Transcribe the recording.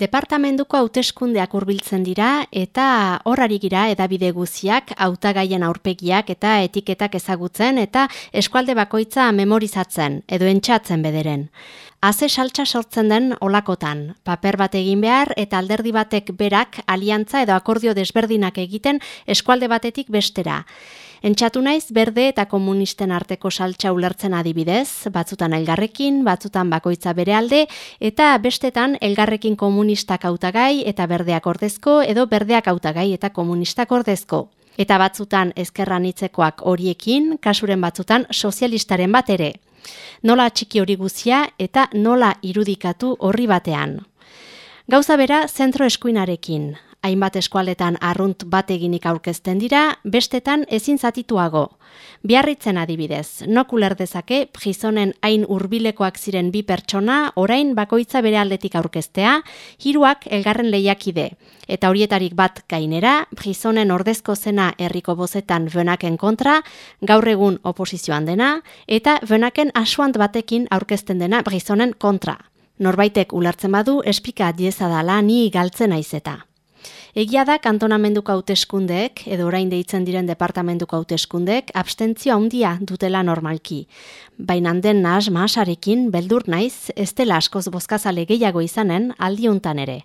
Departamentuko hauteskundeak hurbiltzen dira eta horrari gira edabide guziak hautagaien aurpegiak eta etiketak ezagutzen eta eskualde bakoitza memorizatzen edo entxatzen bederen. Haze saltsa sortzen den olakotan, paper bat egin behar eta alderdi batek berak aliantza edo akordio desberdinak egiten eskualde batetik bestera. Entxatu naiz berde eta komunisten arteko saltsa ulertzen adibidez, batzutan elgarrekin, batzutan bakoitza bere alde, eta bestetan elgarrekin komunistak hautagai eta berdeak ordezko, edo berdeak hautagai eta komunistak ordezko. Eta batzutan ezkerran hitzekoak horiekin, kasuren batzutan sozialistaren bat ere. Nola txiki hori guzia eta nola irudikatu horri batean. Gauza bera zentro eskuinarekin, hainbat eskualetan arrunt bat eginik aurkezten dira, bestetan ezin zatituago. Biarritzen adibidez, nokuler dezake prizonen hain hurbilekoak ziren bi pertsona orain bakoitza bere aldetik aurkeztea, hiruak elgarren lehiakide. Eta horietarik bat gainera, prizonen ordezko zena herriko bozetan benaken kontra, gaur egun oposizioan dena, eta benaken asuant batekin aurkezten dena prizonen kontra. Norbaitek ulertzen badu, espika diezadala ni galtzen aizeta. Egia da kantonamenduko hauteskundeek edo orain deitzen diren departamentuko hauteskundeek abstentzio handia dutela normalki. Baina den nahas mahasarekin beldur naiz ez dela askoz bozkazale gehiago izanen aldiuntan ere.